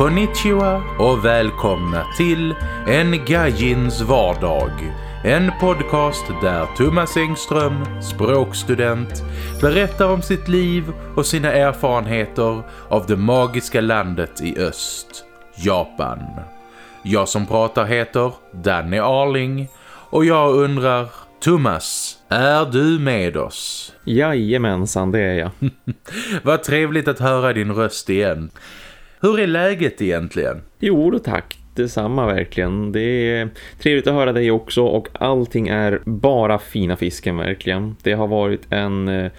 Konnichiwa och välkomna till En Gajins vardag. En podcast där Thomas Engström, språkstudent, berättar om sitt liv och sina erfarenheter av det magiska landet i öst, Japan. Jag som pratar heter Danny Arling och jag undrar, Thomas, är du med oss? Jajamensan, det är jag. Vad trevligt att höra din röst igen. Hur är läget egentligen? Jo tack, detsamma verkligen. Det är trevligt att höra dig också och allting är bara fina fisken verkligen. Det har varit en...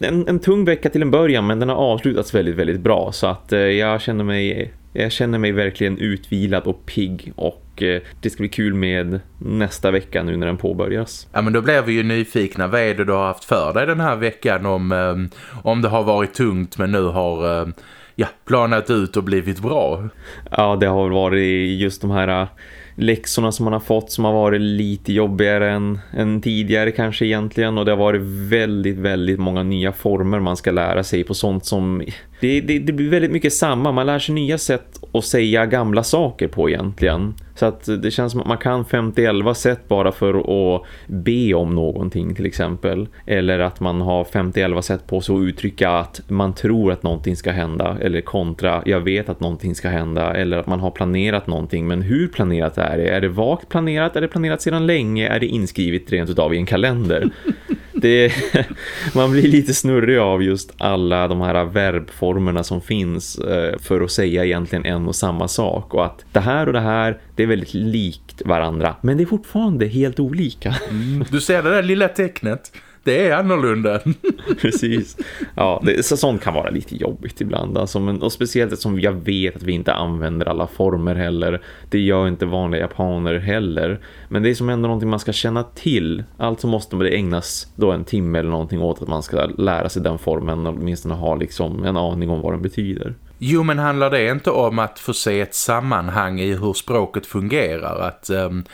En, en tung vecka till en början men den har avslutats väldigt, väldigt bra så att eh, jag känner mig jag känner mig verkligen utvilad och pigg och eh, det ska bli kul med nästa vecka nu när den påbörjas. Ja men då blev vi ju nyfikna. Vad är det du har haft för dig den här veckan om, eh, om det har varit tungt men nu har ja, planat ut och blivit bra. Ja, det har varit just de här äh, läxorna som man har fått som har varit lite jobbigare än, än tidigare kanske egentligen och det har varit väldigt, väldigt många nya former man ska lära sig på sånt som det, det, det blir väldigt mycket samma, man lär sig nya sätt att säga gamla saker på egentligen så att det känns som att man kan 50-11 sätt bara för att be om någonting till exempel. Eller att man har 50-11 sätt på sig att uttrycka att man tror att någonting ska hända. Eller kontra, jag vet att någonting ska hända. Eller att man har planerat någonting. Men hur planerat är det? Är det vagt planerat? Är det planerat sedan länge? Är det inskrivet rent utav i en kalender? det, man blir lite snurrig av just alla de här verbformerna som finns eh, för att säga egentligen en och samma sak. Och att det här och det här det är väldigt likt varandra. Men det är fortfarande helt olika. Mm, du ser det där lilla tecknet det är annorlunda. Precis. Ja, det, så sånt kan vara lite jobbigt ibland. Alltså, men, och speciellt eftersom jag vet att vi inte använder alla former heller. Det gör inte vanliga japaner heller. Men det är som ändå någonting man ska känna till. Alltså måste det ägnas då en timme eller någonting åt att man ska lära sig den formen och åtminstone ha liksom en aning om vad den betyder. Jo, men handlar det inte om att få se ett sammanhang i hur språket fungerar? Att... Um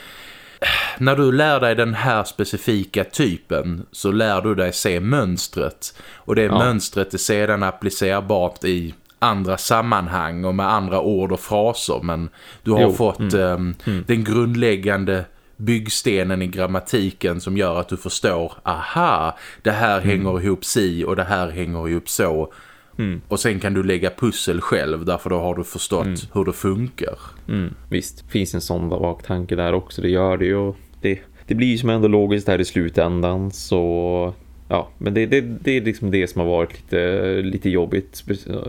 när du lär dig den här specifika typen så lär du dig se mönstret. Och det ja. mönstret är sedan applicerbart i andra sammanhang och med andra ord och fraser. Men du har jo. fått mm. Um, mm. den grundläggande byggstenen i grammatiken som gör att du förstår, aha, det här mm. hänger ihop si och det här hänger ihop så. Mm. Och sen kan du lägga pussel själv därför då har du förstått mm. hur det funkar. Mm. Visst, finns en sån baktanke där också. Det gör det ju. Det, det blir ju som ändå logiskt här i slutändan så... Ja, men det, det, det är liksom det som har varit lite, lite jobbigt.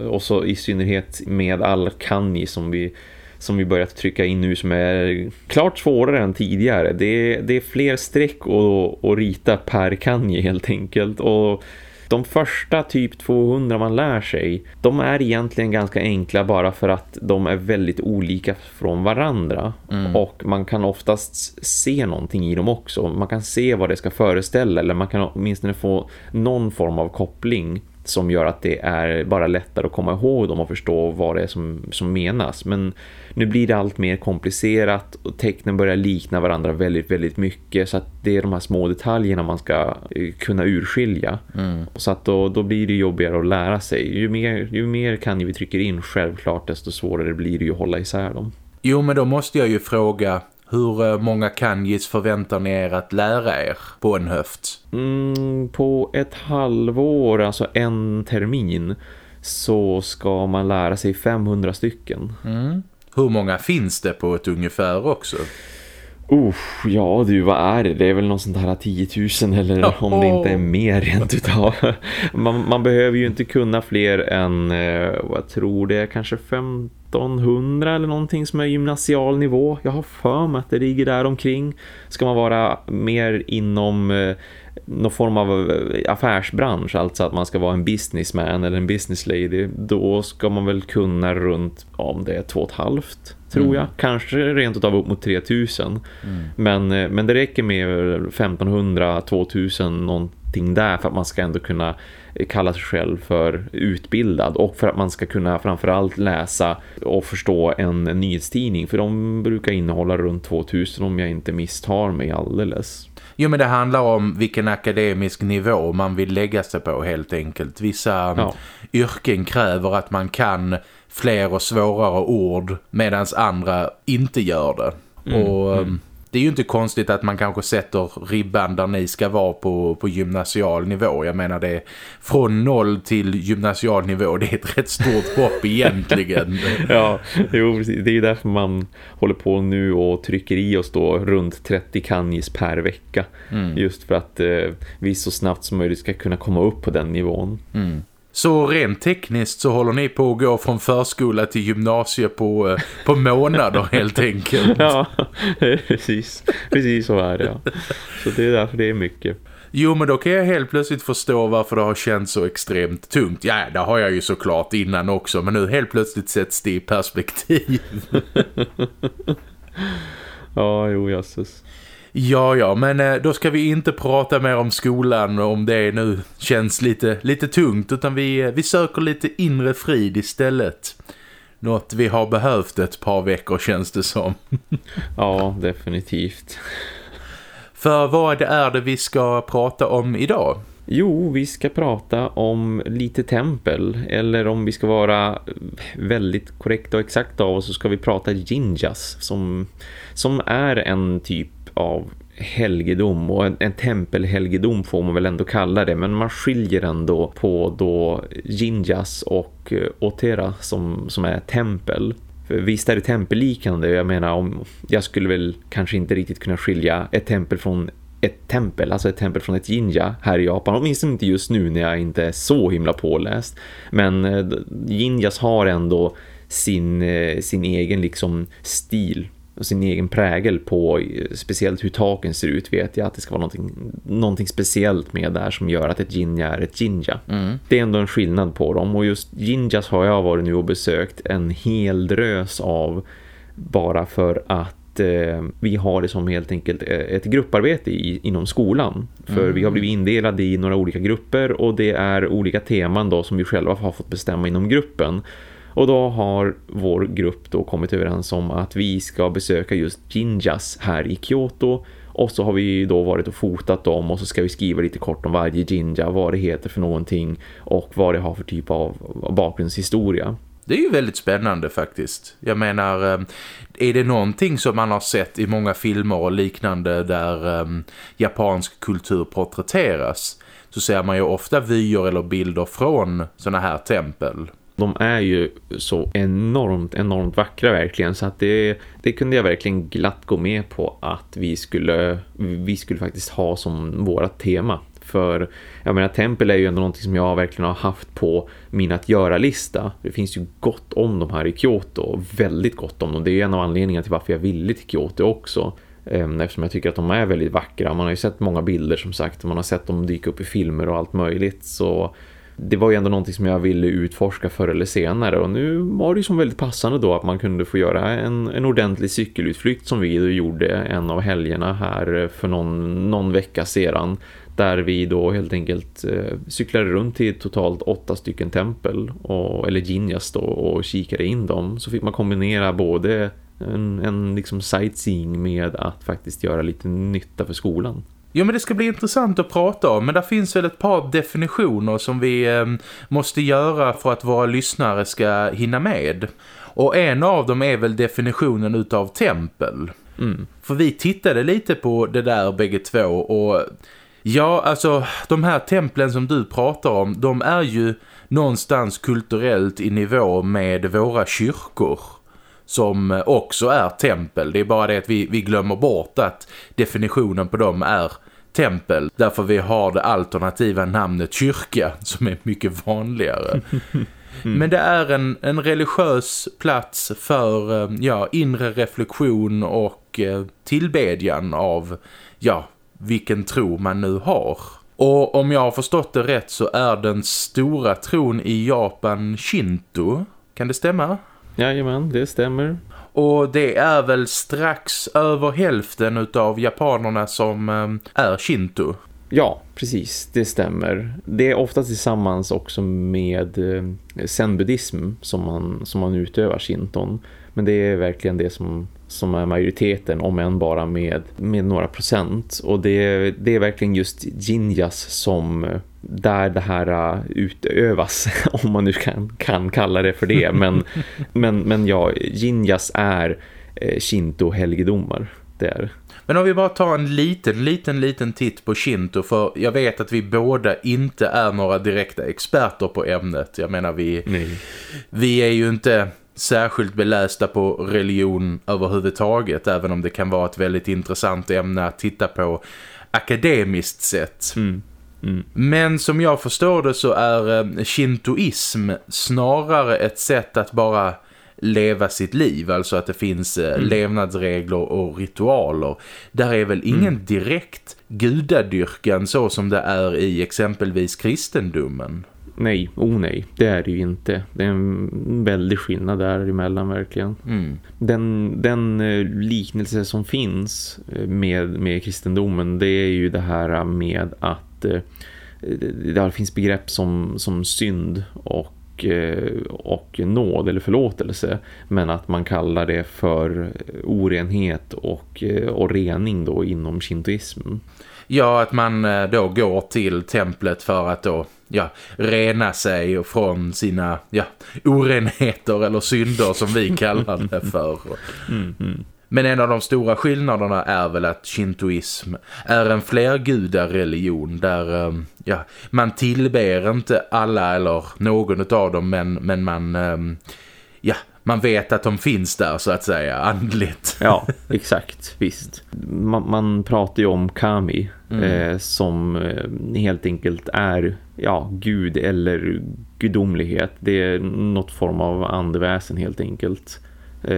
Och så i synnerhet med all kanji som vi som vi börjat trycka in nu som är klart svårare än tidigare. Det, det är fler streck att, att rita per kanji helt enkelt och de första typ 200 man lär sig, de är egentligen ganska enkla bara för att de är väldigt olika från varandra. Mm. Och man kan oftast se någonting i dem också. Man kan se vad det ska föreställa eller man kan åtminstone få någon form av koppling som gör att det är bara lättare att komma ihåg dem och förstå vad det är som, som menas. Men nu blir det allt mer komplicerat och tecknen börjar likna varandra väldigt, väldigt mycket så att det är de här små detaljerna man ska eh, kunna urskilja. Mm. Så att då, då blir det jobbigare att lära sig. Ju mer, ju mer kan vi trycker in självklart desto svårare blir det ju att hålla isär dem. Jo men då måste jag ju fråga hur eh, många kanjis förväntar ni er att lära er på en höft? Mm, på ett halvår, alltså en termin, så ska man lära sig 500 stycken. Mm. Hur många finns det på ett ungefär också? Uh, ja du, vad är det? Det är väl någon sånt här 10 000 eller oh. om det inte är mer rent utav. man, man behöver ju inte kunna fler än, eh, vad tror det, kanske 1500 eller någonting som är gymnasial nivå. Jag har för mig att det ligger där omkring. Ska man vara mer inom eh, någon form av eh, affärsbransch, alltså att man ska vara en businessman eller en business lady, då ska man väl kunna runt, om det är två och ett halvt tror mm. jag. Kanske rent utav upp mot 3000. Mm. Men, eh, men det räcker med 1500, 2000 någonting någonting där för att man ska ändå kunna kalla sig själv för utbildad och för att man ska kunna framförallt läsa och förstå en nyhetstidning för de brukar innehålla runt 2000 om jag inte misstar mig alldeles. Jo men det handlar om vilken akademisk nivå man vill lägga sig på helt enkelt. Vissa ja. yrken kräver att man kan fler och svårare ord medan andra inte gör det. Mm, och mm det är ju inte konstigt att man kanske sätter ribban där ni ska vara på, på gymnasial nivå. Jag menar det från noll till gymnasial nivå. Det är ett rätt stort hopp egentligen. ja, jo, det är ju därför man håller på nu och trycker i oss då runt 30 kanjis per vecka. Mm. Just för att eh, vi så snabbt som möjligt ska kunna komma upp på den nivån. Mm. Så rent tekniskt så håller ni på att gå från förskola till gymnasie på, eh, på månader helt enkelt. Ja, precis. Precis så är det. Ja. Så det är därför det är mycket. Jo, men då kan jag helt plötsligt förstå varför det har känts så extremt tungt. Ja, det har jag ju såklart innan också. Men nu helt plötsligt sätts det i perspektiv. ja, jo, jösses. Ja, ja, men eh, då ska vi inte prata mer om skolan om det nu känns lite, lite tungt utan vi, eh, vi söker lite inre frid istället. Något vi har behövt ett par veckor känns det som. ja, definitivt. För vad är det vi ska prata om idag? Jo, vi ska prata om lite tempel. Eller om vi ska vara väldigt korrekta och exakta av oss så ska vi prata jinjas. Som, som är en typ av helgedom. Och en, en tempelhelgedom får man väl ändå kalla det. Men man skiljer ändå på då Jinjas och eh, Otera som, som är tempel. För visst är det tempelliknande, jag menar om jag skulle väl kanske inte riktigt kunna skilja ett tempel från ett tempel, alltså ett tempel från ett jinja här i Japan, åtminstone inte just nu när jag inte är så himla påläst. Men eh, jinjas har ändå sin, eh, sin egen liksom stil sin egen prägel på speciellt hur taken ser ut vet jag att det ska vara någonting, någonting speciellt med där som gör att ett jinja är ett jinja. Mm. Det är ändå en skillnad på dem och just jinjas har jag varit nu och besökt en hel drös av bara för att eh, vi har det som helt enkelt eh, ett grupparbete i, inom skolan. För mm. vi har blivit indelade i några olika grupper och det är olika teman då som vi själva har fått bestämma inom gruppen. Och då har vår grupp då kommit överens om att vi ska besöka just Jinjas här i Kyoto. Och så har vi då varit och fotat dem och så ska vi skriva lite kort om varje Jinja, vad det heter för någonting och vad det har för typ av bakgrundshistoria. Det är ju väldigt spännande faktiskt. Jag menar, eh, är det någonting som man har sett i många filmer och liknande där um, japansk kultur porträtteras så ser man ju ofta vyer eller bilder från sådana här tempel de är ju så enormt, enormt vackra verkligen så att det, det kunde jag verkligen glatt gå med på att vi skulle, vi skulle faktiskt ha som vårat tema. För jag menar, tempel är ju ändå någonting som jag verkligen har haft på min att göra-lista. Det finns ju gott om de här i Kyoto, väldigt gott om dem. Det är en av anledningarna till varför jag ville till Kyoto också. Ehm, eftersom jag tycker att de är väldigt vackra. Man har ju sett många bilder som sagt. Man har sett dem dyka upp i filmer och allt möjligt. Så det var ju ändå någonting som jag ville utforska förr eller senare. Och nu var det ju som väldigt passande då att man kunde få göra en, en ordentlig cykelutflykt som vi då gjorde en av helgerna här eh, för någon, någon vecka sedan. Där vi då helt enkelt eh, cyklade runt till totalt åtta stycken tempel och, eller ginjas då och kikade in dem. Så fick man kombinera både en, en liksom sightseeing med att faktiskt göra lite nytta för skolan. Jo men det ska bli intressant att prata om men det finns väl ett par definitioner som vi eh, måste göra för att våra lyssnare ska hinna med. Och en av dem är väl definitionen utav tempel. Mm. För vi tittade lite på det där bägge två och ja alltså de här templen som du pratar om de är ju någonstans kulturellt i nivå med våra kyrkor som också är tempel. Det är bara det att vi, vi glömmer bort att definitionen på dem är tempel. Därför vi har det alternativa namnet kyrka som är mycket vanligare. Mm. Men det är en, en religiös plats för eh, ja, inre reflektion och eh, tillbedjan av ja, vilken tro man nu har. Och om jag har förstått det rätt så är den stora tron i Japan Shinto. Kan det stämma? Jajamän, det stämmer. Och det är väl strax över hälften av japanerna som ehm, är Shinto. Ja, precis. Det stämmer. Det är ofta tillsammans också med eh, zen-buddhism som man, som man utövar shinton. Men det är verkligen det som, som är majoriteten, om än bara med, med några procent. Och det, det är verkligen just jinjas som eh, där det här uh, utövas, om man nu kan, kan kalla det för det. Men, men, men ja, jinjas är eh, shinto-helgedomar. Det är men om vi bara tar en liten, liten, liten titt på Shinto för jag vet att vi båda inte är några direkta experter på ämnet. Jag menar, vi, vi är ju inte särskilt belästa på religion överhuvudtaget även om det kan vara ett väldigt intressant ämne att titta på akademiskt sett. Mm. Mm. Men som jag förstår det så är eh, shintoism snarare ett sätt att bara leva sitt liv. Alltså att det finns eh, mm. levnadsregler och ritualer. Där är väl ingen mm. direkt gudadyrkan så som det är i exempelvis kristendomen. Nej, oh nej, det är det ju inte. Det är en väldig skillnad däremellan verkligen. Mm. Den, den eh, liknelse som finns med, med kristendomen det är ju det här med att det finns begrepp som, som synd och och, eh, och nåd eller förlåtelse men att man kallar det för orenhet och, eh, och rening då inom shintoism. Ja, att man eh, då går till templet för att då ja, rena sig från sina ja, orenheter eller synder som vi kallar det för. Mm, mm. Men en av de stora skillnaderna är väl att shintoism är en flergudareligion där ehm, ja, man tillber inte alla eller någon av dem men, men man, ehm, ja, man vet att de finns där så att säga, andligt. Ja, exakt, visst. Man, man pratar ju om kami mm. eh, som eh, helt enkelt är ja, gud eller gudomlighet. Det är något form av andeväsen helt enkelt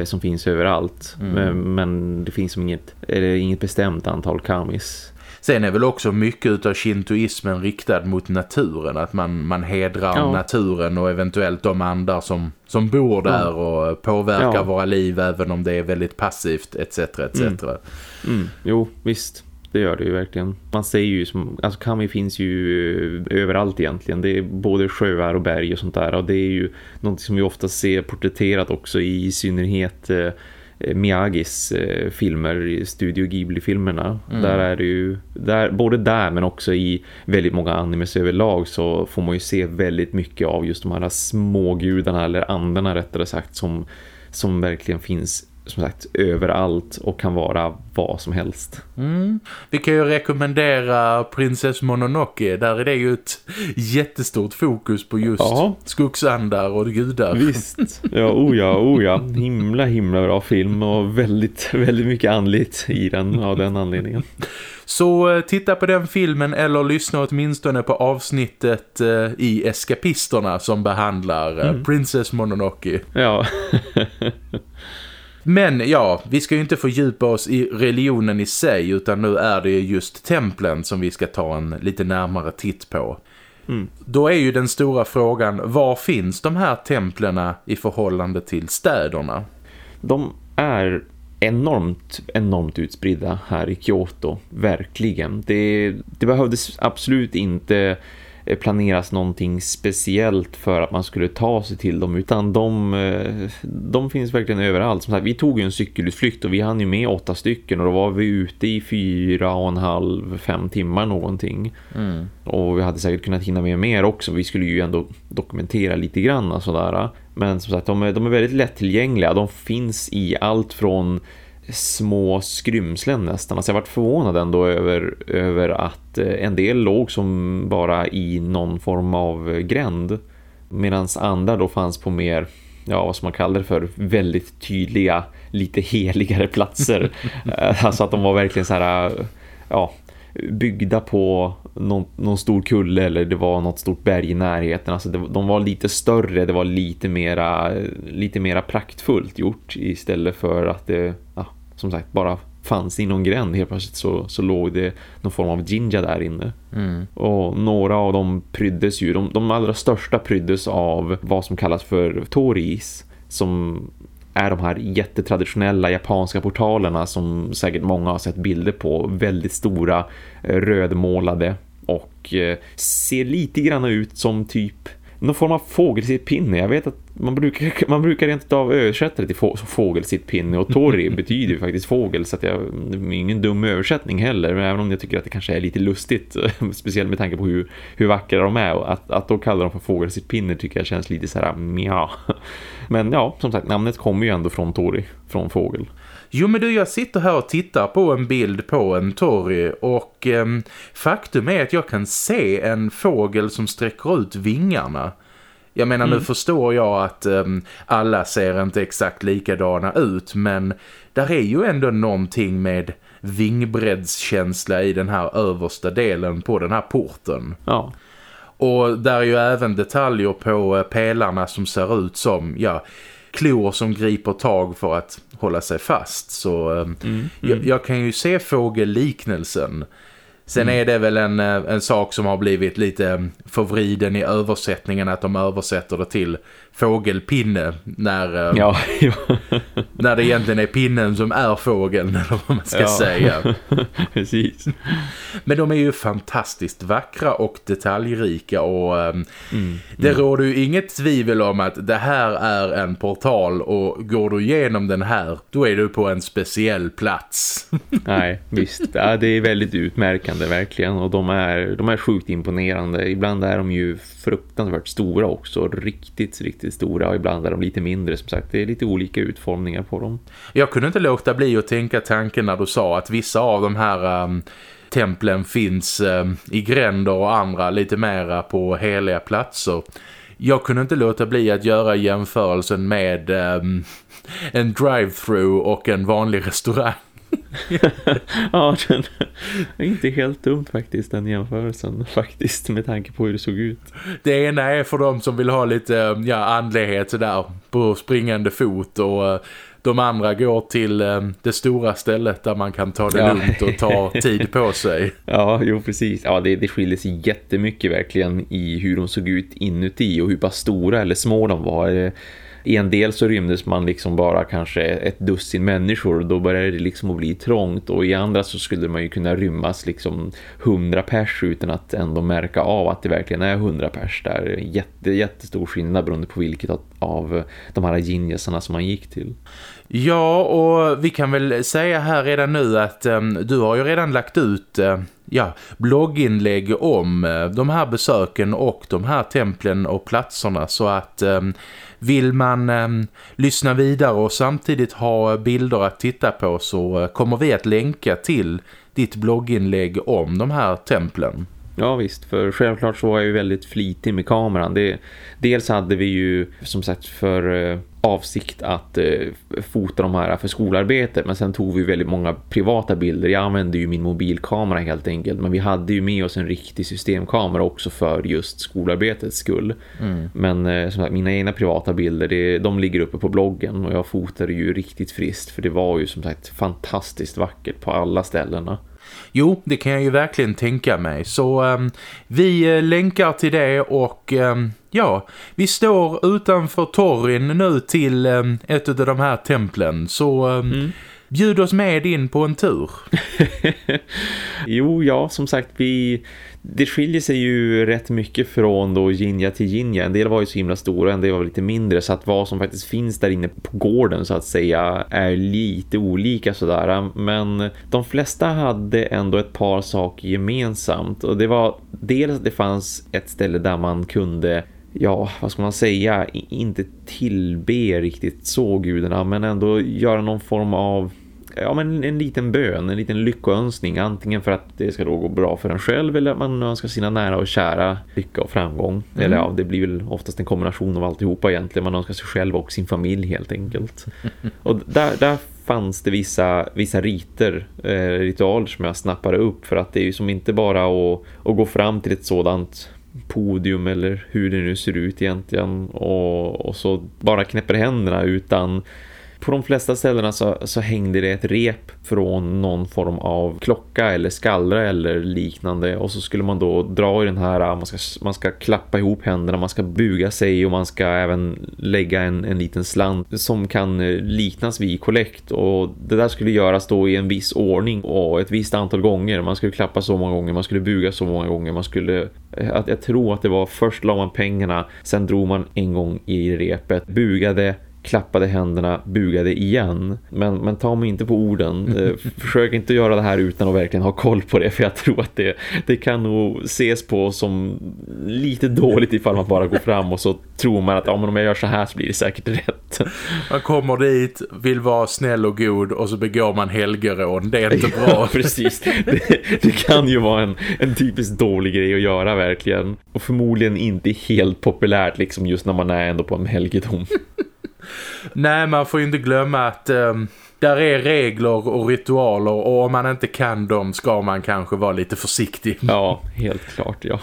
som finns överallt. Mm. Men, men, det finns inget, inget bestämt antal kamis. Sen är väl också mycket av shintoismen riktad mot naturen. Att man, man hedrar ja. naturen och eventuellt de andar som, som bor där ja. och påverkar ja. våra liv även om det är väldigt passivt etc. etc. Mm. Mm. Jo, visst det gör det ju verkligen. Man ser ju som, alltså Kami finns ju överallt egentligen. Det är både sjöar och berg och sånt där. Och det är ju något som vi ofta ser porträtterat också i synnerhet eh, Miyagis eh, filmer, Studio Ghibli-filmerna. Mm. Där är det ju, där, både där men också i väldigt många animes överlag så får man ju se väldigt mycket av just de här smågudarna eller andarna rättare sagt som, som verkligen finns som sagt överallt och kan vara vad som helst. Mm. Vi kan ju rekommendera Princess Mononoke. Där är det ju ett jättestort fokus på just ja. skogsandar och gudar. Visst. Ja, oh ja, oh ja. Himla, himla bra film och väldigt, väldigt mycket andligt i den av den anledningen. Så eh, titta på den filmen eller lyssna åtminstone på avsnittet eh, i Eskapisterna som behandlar eh, mm. Princess Mononoke. Ja. Men ja, vi ska ju inte fördjupa oss i religionen i sig utan nu är det just templen som vi ska ta en lite närmare titt på. Mm. Då är ju den stora frågan, var finns de här templerna i förhållande till städerna? De är enormt, enormt utspridda här i Kyoto, verkligen. Det, det behövdes absolut inte planeras någonting speciellt för att man skulle ta sig till dem utan de, eh, de finns verkligen överallt. Som sagt, vi tog ju en cykelutflykt och vi hann ju med åtta stycken och då var vi ute i fyra och en halv, fem timmar någonting. Mm. Och vi hade säkert kunnat hinna med mer också. Vi skulle ju ändå dokumentera lite grann sådär. Men som sagt, de är, de är väldigt lättillgängliga. De finns i allt från små skrymslen nästan. Alltså jag varit förvånad ändå över, över att eh, en del låg som bara i någon form av gränd. Medan andra då fanns på mer, ja vad som man kallar det för, väldigt tydliga, lite heligare platser. Eh, alltså att de var verkligen så här, ja, byggda på någon, någon, stor kulle eller det var något stort berg i närheten. Alltså det, de var lite större, det var lite mera, lite mera praktfullt gjort istället för att det ja, som sagt bara fanns i någon gränd. Helt plötsligt så, så låg det någon form av jinja där inne. Mm. Och några av dem pryddes ju. De, de allra största pryddes av vad som kallas för toris. Som är de här jättetraditionella japanska portalerna som säkert många har sett bilder på. Väldigt stora, eh, rödmålade och eh, ser lite grann ut som typ någon form av fågelsittpinne. Jag vet att man brukar, man brukar rent av översätta det till få, fågelsittpinne och tori betyder ju faktiskt fågel så att jag, det är ingen dum översättning heller men även om jag tycker att det kanske är lite lustigt speciellt med tanke på hur, hur vackra de är och att, att då kalla dem för fågelsittpinne tycker jag känns lite så här mja. Men ja, som sagt, namnet kommer ju ändå från tori, från fågel. Jo men du, jag sitter här och tittar på en bild på en torg och eh, faktum är att jag kan se en fågel som sträcker ut vingarna. Jag menar mm. nu förstår jag att eh, alla ser inte exakt likadana ut men där är ju ändå någonting med vingbreddskänsla i den här översta delen på den här porten. Ja. Och där är ju även detaljer på eh, pelarna som ser ut som, ja, klor som griper tag för att hålla sig fast. Så mm, mm. Jag, jag, kan ju se fågelliknelsen. Sen mm. är det väl en, eh, en sak som har blivit lite mm, förvriden i översättningen att de översätter det till fågelpinne när, eh, ja, när det egentligen är pinnen som är fågeln eller vad man ska ja. säga. Precis. Men de är ju fantastiskt vackra och detaljrika och um, mm, det mm. råder ju inget tvivel om att det här är en portal och går du igenom den här då är du på en speciell plats. Nej, visst. Ja, det är väldigt utmärkande verkligen och de är, de är sjukt imponerande. Ibland är de ju fruktansvärt stora också. Riktigt, riktigt stora och ibland är de lite mindre som sagt. Det är lite olika utformningar på dem. Jag kunde inte låta bli att tänka tanken när du sa att vissa av de här... Um templen finns um, i gränder och andra lite mera på heliga platser. Jag kunde inte låta bli att göra jämförelsen med um, en drive-thru och en vanlig restaurang. ja, den är inte helt dumt faktiskt den jämförelsen faktiskt med tanke på hur det såg ut. Det ena är för de som vill ha lite ja, andlighet sådär på springande fot och eh, de andra går till eh, det stora stället där man kan ta det ja. lugnt och ta tid på sig. Ja, jo precis. Ja, det, det skiljer sig jättemycket verkligen i hur de såg ut inuti och hur pass stora eller små de var i en del så rymdes man liksom bara kanske ett dussin människor och då började det liksom att bli trångt och i andra så skulle man ju kunna rymmas liksom hundra pers utan att ändå märka av att det verkligen är hundra pers där. Jätte, jättestor skillnad beroende på vilket av de här ginjesarna som man gick till. Ja, och vi kan väl säga här redan nu att um, du har ju redan lagt ut uh, ja, blogginlägg om eh, de här besöken och de här templen och platserna så att eh, vill man eh, lyssna vidare och samtidigt ha bilder att titta på så eh, kommer vi att länka till ditt blogginlägg om de här templen. Ja visst, för självklart så var jag ju väldigt flitig med kameran. Det, dels hade vi ju som sagt för eh, avsikt att eh, fota de här för skolarbetet men sen tog vi väldigt många privata bilder. Jag använde ju min mobilkamera helt enkelt men vi hade ju med oss en riktig systemkamera också för just skolarbetets skull. Mm. Men eh, som sagt, mina egna privata bilder det, de ligger uppe på bloggen och jag fotade ju riktigt friskt för det var ju som sagt fantastiskt vackert på alla ställena. Jo, det kan jag ju verkligen tänka mig. Så um, vi uh, länkar till det och um, ja, vi står utanför torren nu till um, ett av de här templen. Så mm. bjud oss med in på en tur. jo, ja, som sagt, vi det skiljer sig ju rätt mycket från då Jinja till Jinja. En del var ju så himla stora, en del var lite mindre. Så att vad som faktiskt finns där inne på gården så att säga är lite olika sådär. Men de flesta hade ändå ett par saker gemensamt. Och det var dels att det fanns ett ställe där man kunde ja, vad ska man säga, inte tillbe riktigt så gudarna men ändå göra någon form av ja, men en liten bön, en liten lyckoönskning. Antingen för att det ska då gå bra för en själv eller att man önskar sina nära och kära lycka och framgång. Mm. Eller ja, det blir väl oftast en kombination av alltihopa egentligen. Man önskar sig själv och sin familj helt enkelt. och där, där fanns det vissa, vissa riter, eh, ritualer som jag snappade upp. För att det är ju som inte bara att, att gå fram till ett sådant podium eller hur det nu ser ut egentligen och, och så bara knäpper händerna utan på de flesta ställena så, så hängde det ett rep från någon form av klocka eller skallra eller liknande och så skulle man då dra i den här, man ska, man ska klappa ihop händerna, man ska buga sig och man ska även lägga en, en liten slant som kan eh, liknas vid kollekt och det där skulle göras då i en viss ordning och ett visst antal gånger. Man skulle klappa så många gånger, man skulle buga så många gånger, man skulle, eh, att jag tror att det var först la man pengarna, sen drog man en gång i repet, bugade klappade händerna, bugade igen. Men, men ta mig inte på orden. Eh, försök inte göra det här utan att verkligen ha koll på det. För jag tror att det, det kan nog ses på som lite dåligt ifall man bara går fram och så tror man att ja, men om jag gör så här så blir det säkert rätt. Man kommer dit, vill vara snäll och god och så begår man helgerån. Det är inte bra. Ja, precis. Det, det, kan ju vara en, en typiskt dålig grej att göra verkligen. Och förmodligen inte helt populärt liksom just när man är ändå på en helgedom. Nej, man får ju inte glömma att um, där är regler och ritualer och om man inte kan dem ska man kanske vara lite försiktig. Ja, helt klart, ja.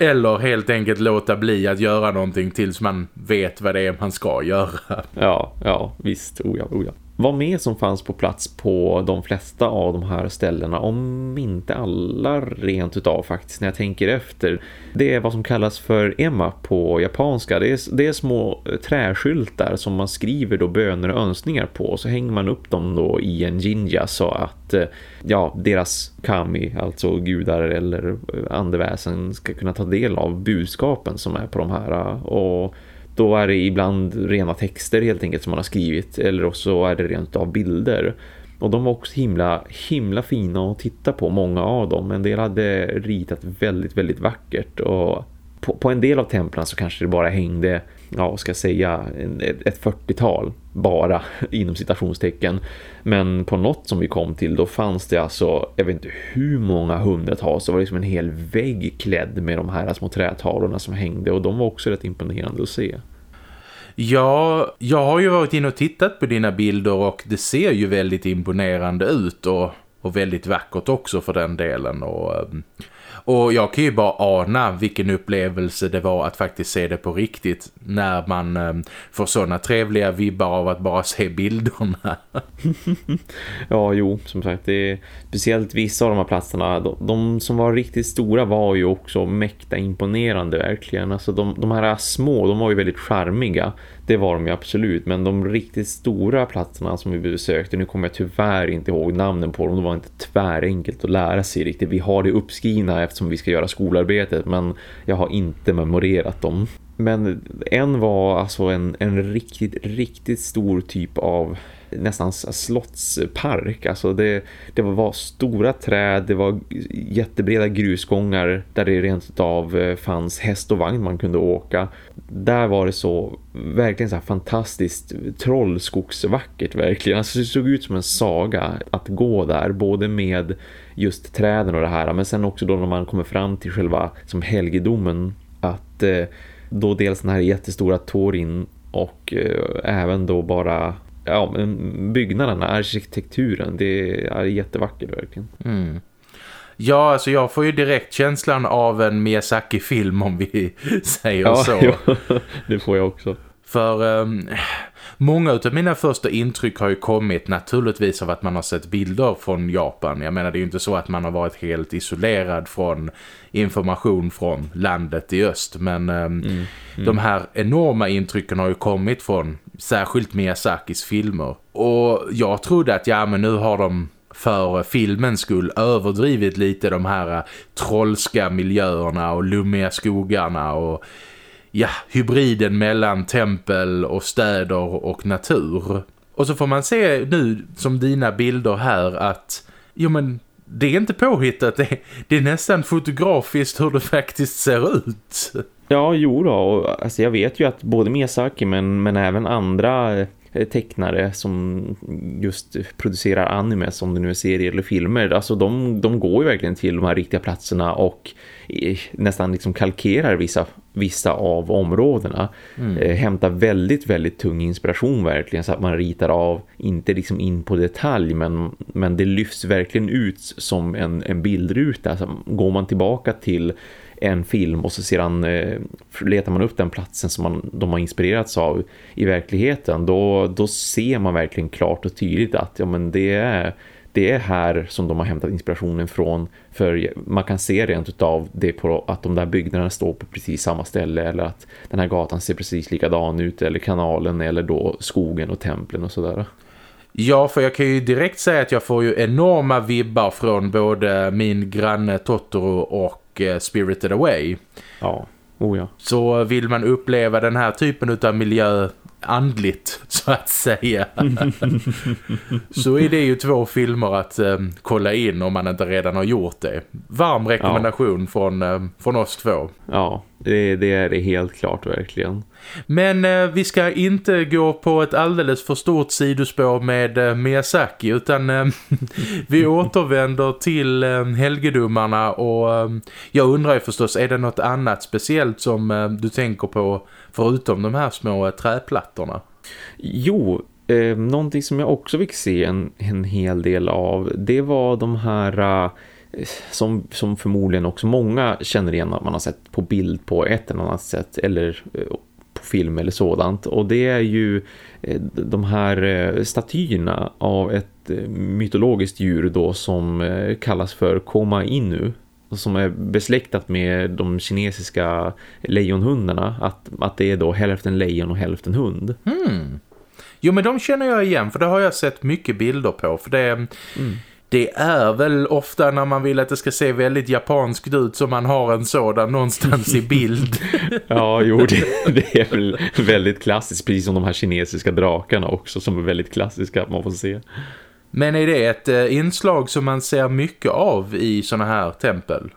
Eller helt enkelt låta bli att göra någonting tills man vet vad det är man ska göra. Ja, ja, visst. Oh ja, oh ja vad mer som fanns på plats på de flesta av de här ställena om inte alla rent utav faktiskt när jag tänker efter. Det är vad som kallas för Emma på japanska. Det är, det är små eh, träskyltar som man skriver då böner och önskningar på och så hänger man upp dem då i en jinja så att eh, ja, deras kami, alltså gudar eller eh, andeväsen ska kunna ta del av budskapen som är på de här och då är det ibland rena texter helt enkelt som man har skrivit eller så är det rent av bilder. Och de var också himla, himla fina att titta på, många av dem. En del hade ritat väldigt, väldigt vackert och på, på en del av templen så kanske det bara hängde, ja ska jag säga, ett 40-tal bara inom citationstecken. Men på något som vi kom till då fanns det alltså, jag vet inte hur många hundratals, det var liksom en hel vägg klädd med de här små trätavlorna som hängde och de var också rätt imponerande att se. Ja, jag har ju varit inne och tittat på dina bilder och det ser ju väldigt imponerande ut och, och väldigt vackert också för den delen och... Ehm, och jag kan ju bara ana vilken upplevelse det var att faktiskt se det på riktigt när man eh, får sådana trevliga vibbar av att bara se bilderna. ja, jo, som sagt, det är speciellt vissa av de här platserna. De, de, som var riktigt stora var ju också mäkta imponerande verkligen. Alltså de, de här små, de var ju väldigt charmiga. Det var de ju absolut. Men de riktigt stora platserna som vi besökte, nu kommer jag tyvärr inte ihåg namnen på dem. Det var inte tvärenkelt att lära sig riktigt. Vi har det uppskrivna eftersom vi ska göra skolarbetet. Men jag har inte memorerat dem. Men en var alltså en, en riktigt, riktigt stor typ av nästan slottspark. Alltså det, det var stora träd, det var jättebreda grusgångar där det rent av eh, fanns häst och vagn man kunde åka. Där var det så verkligen så här fantastiskt trollskogsvackert verkligen. Alltså det såg ut som en saga att gå där, både med just träden och det här. Men sen också då när man kommer fram till själva som helgedomen att eh, då dels den här jättestora Torin och eh, även då bara ja, men byggnaderna, arkitekturen, det är jättevackert verkligen. Mm. Ja, alltså jag får ju direkt känslan av en Miyazaki-film om vi säger ja, så. Ja, det får jag också. För um, många av mina första intryck har ju kommit naturligtvis av att man har sett bilder från Japan. Jag menar det är ju inte så att man har varit helt isolerad från information från landet i öst. Men um, mm, mm. de här enorma intrycken har ju kommit från särskilt Miyazakis filmer. Och jag trodde att ja men nu har de för filmens skull överdrivit lite de här äh, trollska miljöerna och lummiga skogarna och ja, hybriden mellan tempel och städer och natur. Och så får man se nu som dina bilder här att jo men det är inte påhittat, det, det är nästan fotografiskt hur det faktiskt ser ut. Ja, jo då. Alltså jag vet ju att både Miyazaki men, men även andra eh, tecknare som just producerar anime som det nu är serier eller filmer. Alltså de, de går ju verkligen till de här riktiga platserna och nästan liksom kalkerar vissa, vissa av områdena. Mm. Eh, hämtar väldigt, väldigt tung inspiration verkligen så att man ritar av, inte liksom in på detalj men, men det lyfts verkligen ut som en, en bildruta. Alltså, går man tillbaka till en film och så sedan eh, letar man upp den platsen som man, de har inspirerats av i verkligheten då, då ser man verkligen klart och tydligt att ja, men det är det är här som de har hämtat inspirationen från för man kan se rent av det på att de där byggnaderna står på precis samma ställe eller att den här gatan ser precis likadan ut eller kanalen eller då skogen och templen och sådär. Ja, för jag kan ju direkt säga att jag får ju enorma vibbar från både min granne Totoro och eh, Spirited Away. Ja, oh ja. Så vill man uppleva den här typen av miljö andligt så att säga. så är det ju två filmer att um, kolla in om man inte redan har gjort det. Varm rekommendation ja. från, um, från oss två. Ja, det, det, är det helt klart verkligen. Men uh, vi ska inte gå på ett alldeles för stort sidospår med uh, Miyazaki utan uh, vi återvänder till uh, helgedomarna och jag undrar ju förstås, är det något annat speciellt som du tänker på Förutom de här små träplattorna. Jo, eh, någonting som jag också fick se en, en hel del av det var de här... Som, som förmodligen också många känner igen att man har sett på bild på ett eller annat sätt eller eh, på film eller sådant och det är ju eh, de här eh, statyerna av ett mytologiskt djur då som kallas för Koma Inu som är besläktat med de kinesiska lejonhundarna att, att det är då hälften lejon och hälften hund. Mm. Jo men de känner jag igen för det har jag sett mycket bilder på för det, mm. Det är väl ofta när man vill att det ska se väldigt japanskt ut som man har en sådan någonstans i bild. ja, jo det, det, är väl väldigt klassiskt precis som de här kinesiska drakarna också som är väldigt klassiska att man får se. Men är det ett eh, inslag som man ser mycket av i såna här tempel?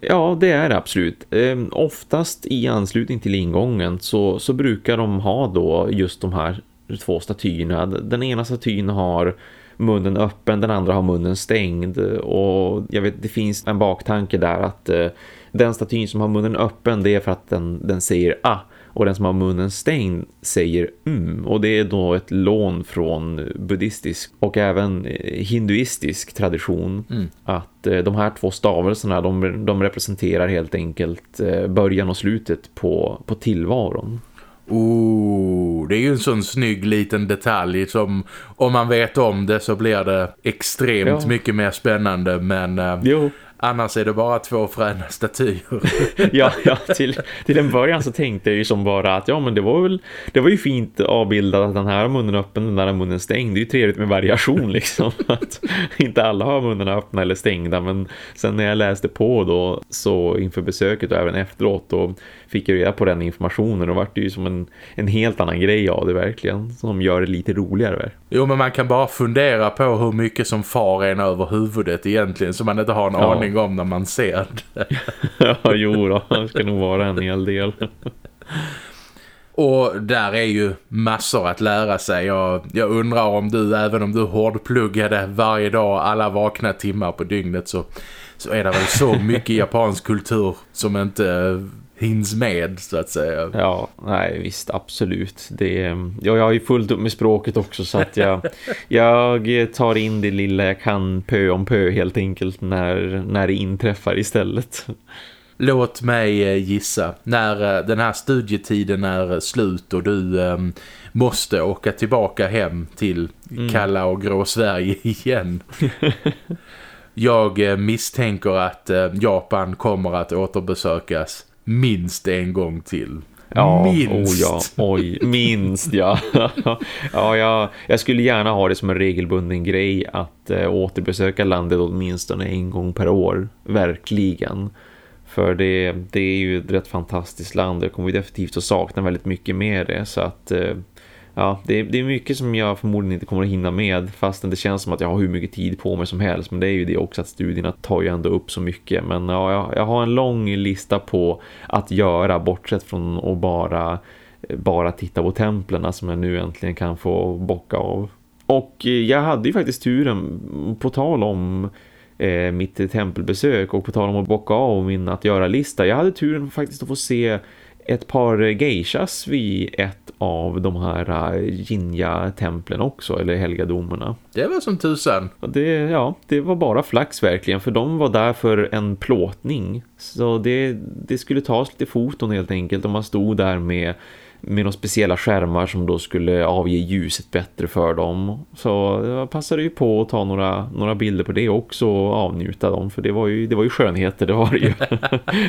Ja, det är det absolut. Eh, oftast i anslutning till ingången så, så brukar de ha då just de här två statyerna. Den ena statyn har munnen öppen, den andra har munnen stängd och jag vet det finns en baktanke där att eh, den statyn som har munnen öppen det är för att den, den säger ah och den som har munnen stängd säger mm. Och det är då ett lån från buddhistisk och även eh, hinduistisk tradition. Mm. Att eh, de här två stavelserna de, de representerar helt enkelt eh, början och slutet på, på tillvaron. Oh, det är ju en sån snygg liten detalj som om man vet om det så blir det extremt ja. mycket mer spännande men jo. Annars är det bara två fräna statyer. ja, ja till, till en början så tänkte jag ju som bara att ja men det var väl det var ju fint avbildat att den här munnen öppen den där munnen stängd. Det är ju trevligt med variation liksom. att inte alla har munnen öppna eller stängda men sen när jag läste på då så inför besöket och även efteråt då fick jag reda på den informationen och vart det ju som en, en helt annan grej av det verkligen som gör det lite roligare. Jo men man kan bara fundera på hur mycket som far en över huvudet egentligen så man inte har en ja. aning om när man ser det. ja jo då, det ska nog vara en hel del. Och där är ju massor att lära sig. Jag, jag undrar om du, även om du hårdpluggade varje dag alla vakna timmar på dygnet så, så är det väl så mycket japansk kultur som inte hinns med så att säga. Ja, nej visst, absolut. Det, ja, jag har ju fullt upp med språket också så att jag, jag tar in det lilla jag kan pö om pö helt enkelt när, när det inträffar istället. Låt mig eh, gissa, när eh, den här studietiden är slut och du um, måste åka tillbaka hem till mm. kalla och grå Sverige igen. Jag misstänker att Japan kommer att återbesökas minst en gång till. Ja, minst. Oh ja, oj, minst ja. ja, jag, jag skulle gärna ha det som en regelbunden grej att äh, återbesöka landet åtminstone en gång per år, verkligen. För det, det är ju ett rätt fantastiskt land, jag kommer definitivt att sakna väldigt mycket med det så att... Äh, ja, det, det, är mycket som jag förmodligen inte kommer att hinna med fastän det känns som att jag har hur mycket tid på mig som helst men det är ju det också att studierna tar ju ändå upp så mycket men ja, jag, jag har en lång lista på att göra bortsett från att bara, bara titta på templen som jag nu äntligen kan få bocka av. Och eh, jag hade ju faktiskt turen på tal om eh, mitt tempelbesök och på tal om att bocka av min att göra-lista. Jag hade turen faktiskt att få se ett par geishas vid ett av de här Jinja-templen också, eller helgadomerna. Det var som tusan. Det, ja, det var bara flax verkligen, för de var där för en plåtning. Så det, det skulle tas lite foton helt enkelt om man stod där med med de speciella skärmar som då skulle avge ljuset bättre för dem. Så jag passade ju på att ta några, några bilder på det också och avnjuta dem för det var ju, det var ju skönheter, det var det ju.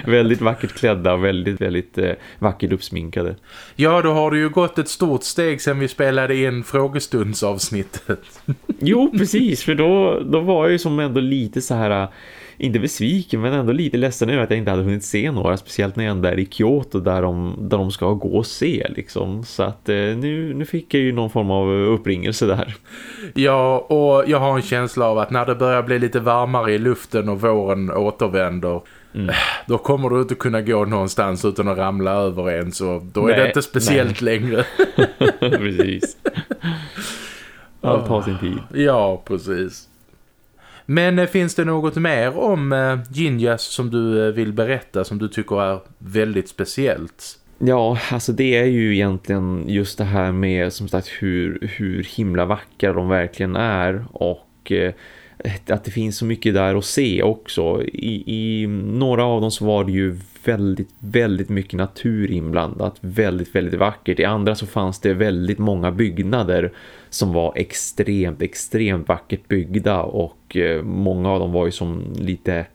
väldigt vackert klädda, väldigt, väldigt eh, vackert uppsminkade. Ja, då har du ju gått ett stort steg sen vi spelade in frågestundsavsnittet. jo, precis, för då, då var jag ju som ändå lite så här inte besviken men ändå lite ledsen över att jag inte hade hunnit se några speciellt när jag ändå är i Kyoto där de, där de ska gå och se liksom. Så att eh, nu, nu fick jag ju någon form av uppringelse där. Ja och jag har en känsla av att när det börjar bli lite varmare i luften och våren återvänder Mm. Då kommer du inte kunna gå någonstans utan att ramla över en så då nej, är det inte speciellt nej. längre. precis. Allt har sin tid. Ja, precis. Men eh, finns det något mer om eh, Ginjas som du eh, vill berätta som du tycker är väldigt speciellt? Ja, alltså det är ju egentligen just det här med som sagt hur, hur himla vackra de verkligen är och eh, att det finns så mycket där att se också. I, I några av dem så var det ju väldigt, väldigt mycket natur inblandat. Väldigt, väldigt vackert. I andra så fanns det väldigt många byggnader som var extremt, extremt vackert byggda och eh, många av dem var ju som lite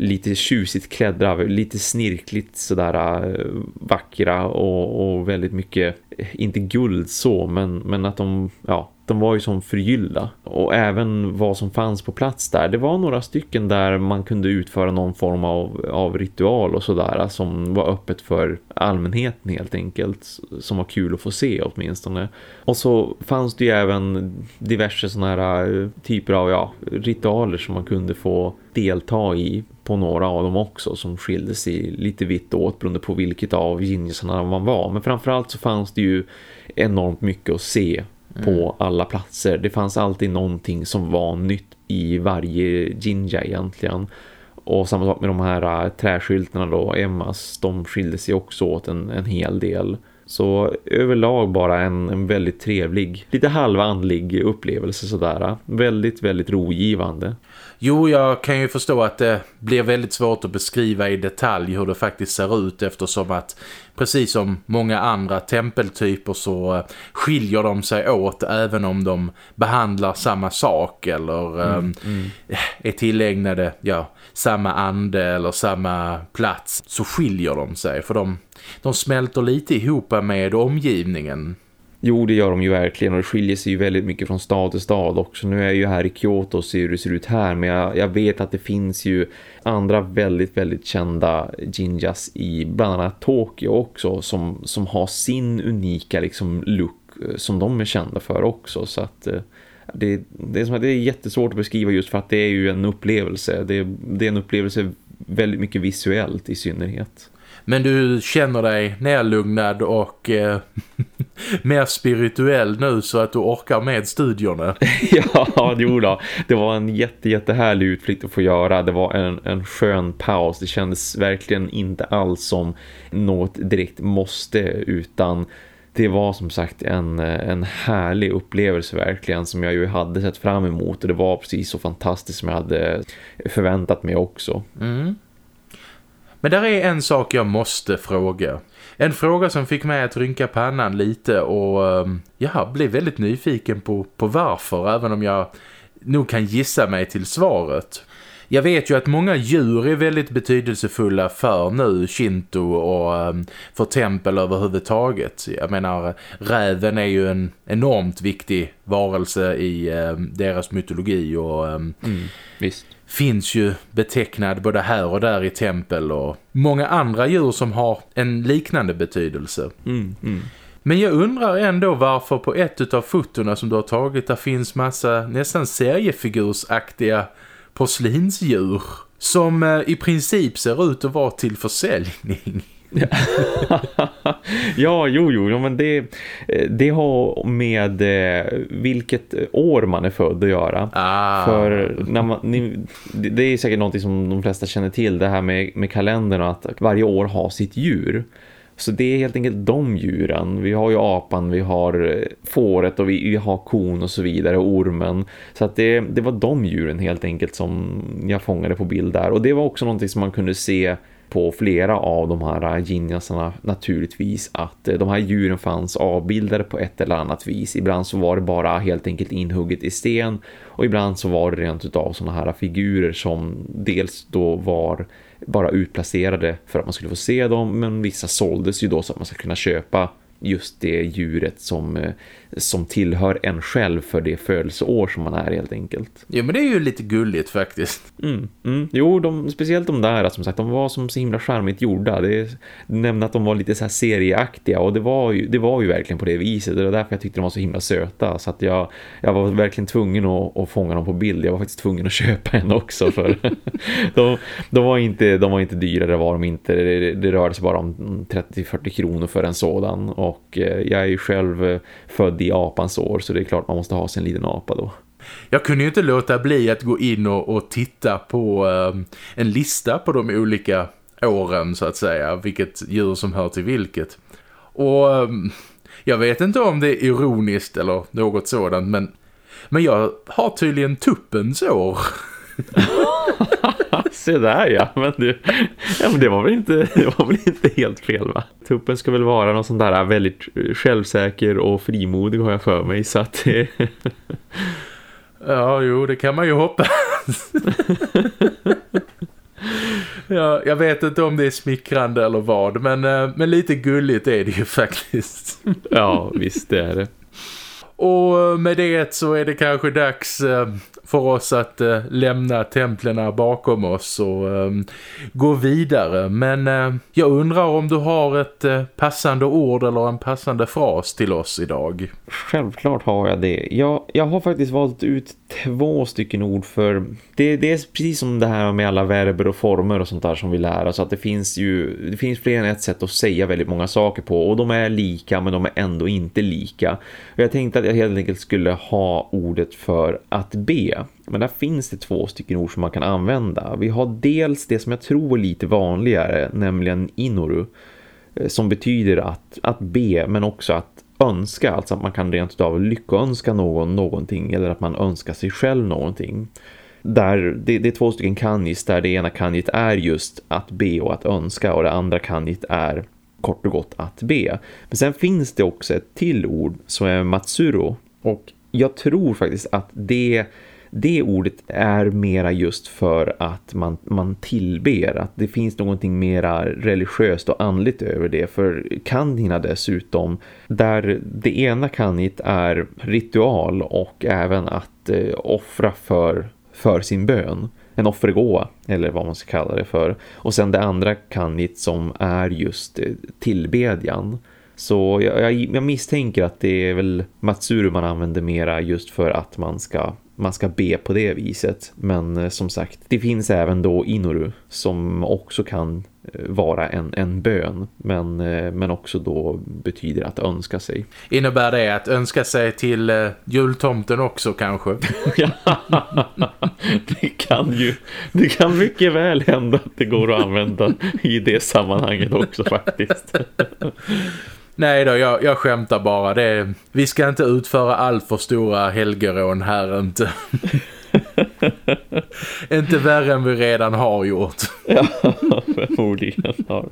lite tjusigt klädda, lite snirkligt sådär eh, vackra och, och väldigt mycket, eh, inte guld så, men, men att de, ja, de var ju som förgyllda. Och även vad som fanns på plats där. Det var några stycken där man kunde utföra någon form av, av ritual och sådär som var öppet för allmänheten helt enkelt. Som var kul att få se åtminstone. Och så fanns det ju även diverse sådana här eh, typer av ja, ritualer som man kunde få delta i på några av dem också som skilde sig lite vitt åt beroende på vilket av ginjasarna man var. Men framförallt så fanns det ju enormt mycket att se på mm. alla platser. Det fanns alltid någonting som var nytt i varje ginja egentligen. Och samma sak med de här äh, träskyltarna då, Emmas, de skilde sig också åt en, en hel del. Så överlag bara en, en väldigt trevlig, lite halvandlig upplevelse sådär. Väldigt, väldigt rogivande. Jo, jag kan ju förstå att det blir väldigt svårt att beskriva i detalj hur det faktiskt ser ut eftersom att precis som många andra tempeltyper så eh, skiljer de sig åt även om de behandlar samma sak eller mm, um, mm. är tillägnade ja, samma ande eller samma plats så skiljer de sig för de, de smälter lite ihop med omgivningen. Jo, det gör de ju verkligen och det skiljer sig ju väldigt mycket från stad till stad också. Nu är jag ju här i Kyoto och ser hur det ser ut här men jag, jag vet att det finns ju andra väldigt, väldigt kända ginjas i bland annat Tokyo också som, som har sin unika liksom look eh, som de är kända för också så att eh, det, det, är som att det är jättesvårt att beskriva just för att det är ju en upplevelse. Det, det är en upplevelse väldigt mycket visuellt i synnerhet. Men du känner dig nedlugnad och eh, mer spirituell nu så att du orkar med studierna. ja, jo då. Det var en jätte, jättehärlig utflykt att få göra. Det var en, en skön paus. Det kändes verkligen inte alls som något direkt måste utan det var som sagt en, en härlig upplevelse verkligen som jag ju hade sett fram emot och det var precis så fantastiskt som jag hade förväntat mig också. Mm. Men där är en sak jag måste fråga. En fråga som fick mig att rynka pannan lite och ehm, jag blev väldigt nyfiken på, på varför även om jag nog kan gissa mig till svaret. Jag vet ju att många djur är väldigt betydelsefulla för nu Shinto och ehm, för tempel överhuvudtaget. Jag menar, räven är ju en enormt viktig varelse i ehm, deras mytologi och ehm, mm, visst finns ju betecknad både här och där i tempel och många andra djur som har en liknande betydelse. Mm, mm. Men jag undrar ändå varför på ett av fotona som du har tagit där finns massa nästan seriefigursaktiga porslinsdjur som eh, i princip ser ut att vara till försäljning. Ja, jo, jo, men det, det har med eh, vilket år man är född att göra. Ah. För när man, ni, det är säkert något som de flesta känner till, det här med, med kalendern och att varje år har sitt djur. Så det är helt enkelt de djuren. Vi har ju apan, vi har eh, fåret och vi, vi har kon och så vidare, och ormen. Så att det, det var de djuren helt enkelt som jag fångade på bild där. Och det var också någonting som man kunde se på flera av de här ginjasarna naturligtvis att eh, de här djuren fanns avbildade på ett eller annat vis. Ibland så var det bara helt enkelt inhugget i sten och ibland så var det rent utav sådana här figurer som dels då var bara utplacerade för att man skulle få se dem men vissa såldes ju då så att man ska kunna köpa just det djuret som, eh, som tillhör en själv för det födelseår som man är helt enkelt. Ja men det är ju lite gulligt faktiskt. Mm, mm. Jo, de, speciellt de där som sagt, de var som så himla charmigt gjorda. Det nämnde att de var lite så här serieaktiga och det var, ju, det var ju verkligen på det viset. Det var därför jag tyckte de var så himla söta så att jag, jag var verkligen tvungen att, att fånga dem på bild. Jag var faktiskt tvungen att köpa en också för de, de, var inte, de var inte dyrare var de inte. Det, det rörde sig bara om 30-40 kronor för en sådan och eh, jag är ju själv eh, född i apans år så det är klart man måste ha sin liten apa då. Jag kunde ju inte låta bli att gå in och, och titta på um, en lista på de olika åren så att säga, vilket djur som hör till vilket. Och um, jag vet inte om det är ironiskt eller något sådant men, men jag har tydligen tuppens år. Se där ja, men, du, ja, men det, var väl inte, det var väl inte helt fel va? Tuppen ska väl vara någon sån där väldigt självsäker och frimodig har jag för mig så att det... Ja, jo, det kan man ju hoppas. ja, jag vet inte om det är smickrande eller vad, men, eh, men lite gulligt är det ju faktiskt. ja, visst det är det. Och med det så är det kanske dags eh, för oss att eh, lämna templerna bakom oss och eh, gå vidare. Men eh, jag undrar om du har ett eh, passande ord eller en passande fras till oss idag. Självklart har jag det. Jag, jag har faktiskt valt ut två stycken ord för det, det är precis som det här med alla verber och former och sånt där som vi lär oss att det finns ju det finns fler än ett sätt att säga väldigt många saker på och de är lika men de är ändå inte lika. Jag tänkte att jag helt enkelt skulle ha ordet för att be. Men där finns det två stycken ord som man kan använda. Vi har dels det som jag tror är lite vanligare, nämligen inoru. Eh, som betyder att, att be men också att önska. Alltså att man kan rent utav lyckönska någon någonting eller att man önskar sig själv någonting. Där det, det är två stycken kanjis där det ena kanjit är just att be och att önska och det andra kanjit är kort och gott att be. Men sen finns det också ett till ord som är matsuro och jag tror faktiskt att det, det ordet är mera just för att man, man tillber. Att det finns någonting mera religiöst och andligt över det. För kandina dessutom, där det ena kanit är ritual och även att eh, offra för, för sin bön en offergåva eller vad man ska kalla det för. Och sen det andra kanit som är just eh, tillbedjan. Så jag, jag, jag, misstänker att det är väl Matsuru man använder mera just för att man ska, man ska be på det viset. Men eh, som sagt, det finns även då Inoru som också kan eh, vara en, en bön men, eh, men också då betyder att önska sig. Innebär det att önska sig till jultomten också kanske? ja, det kan ju det kan mycket väl hända att det går att använda i det sammanhanget också faktiskt. Nej då, jag, jag skämtar bara. Det, vi ska inte utföra allt för stora helgerån här inte. inte värre än vi redan har gjort. ja, förmodligen. Ja.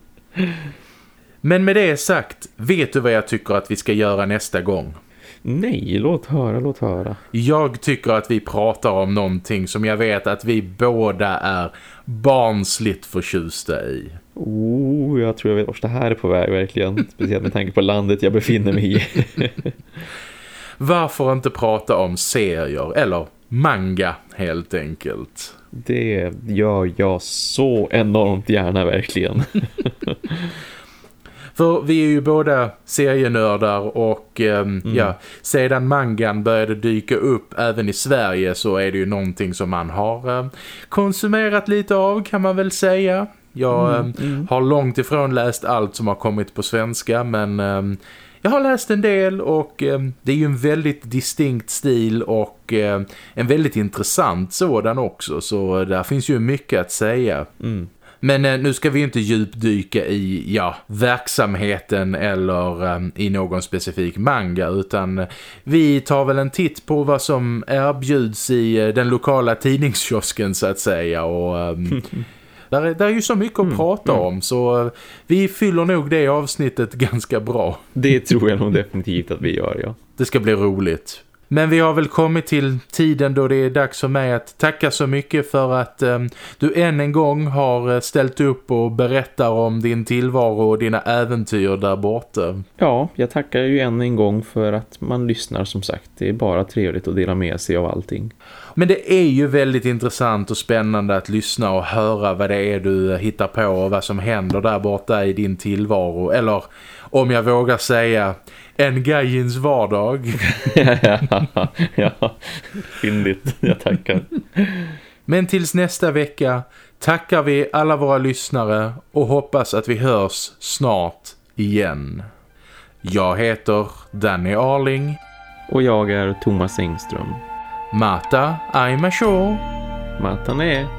Men med det sagt, vet du vad jag tycker att vi ska göra nästa gång? Nej, låt höra, låt höra. Jag tycker att vi pratar om någonting som jag vet att vi båda är barnsligt förtjusta i. Oh, jag tror jag vet vart det här är på väg verkligen. Speciellt med tanke på landet jag befinner mig i. Varför inte prata om serier eller manga helt enkelt? Det gör jag så enormt gärna verkligen. För vi är ju båda serienördar och eh, mm. ja, sedan mangan började dyka upp även i Sverige så är det ju någonting som man har eh, konsumerat lite av kan man väl säga. Jag mm, ehm, mm. har långt ifrån läst allt som har kommit på svenska men eh, jag har läst en del och eh, det är ju en väldigt distinkt stil och eh, en väldigt intressant sådan också så där finns ju mycket att säga. Mm. Men eh, nu ska vi inte djupdyka i ja, verksamheten eller um, i någon specifik manga utan vi tar väl en titt på vad som erbjuds i uh, den lokala tidningskiosken så att säga och um, där, är, där är ju så mycket att mm, prata mm. om så uh, vi fyller nog det avsnittet ganska bra. Det tror jag nog definitivt att vi gör, ja. Det ska bli roligt. Men vi har väl kommit till tiden då det är dags för mig att tacka så mycket för att eh, du än en gång har eh, ställt upp och berättar om din tillvaro och dina äventyr där borta. Ja, jag tackar ju än en gång för att man lyssnar som sagt. Det är bara trevligt att dela med sig av allting. Men det är ju väldigt intressant och spännande att lyssna och höra vad det är du hittar på och vad som händer där borta i din tillvaro. Eller om jag vågar säga en gajins vardag. ja, ja, fyndigt. Jag tackar. Men tills nästa vecka tackar vi alla våra lyssnare och hoppas att vi hörs snart igen. Jag heter Danny Arling. Och jag är Thomas Engström. Mata, I'm sure. Mata ne.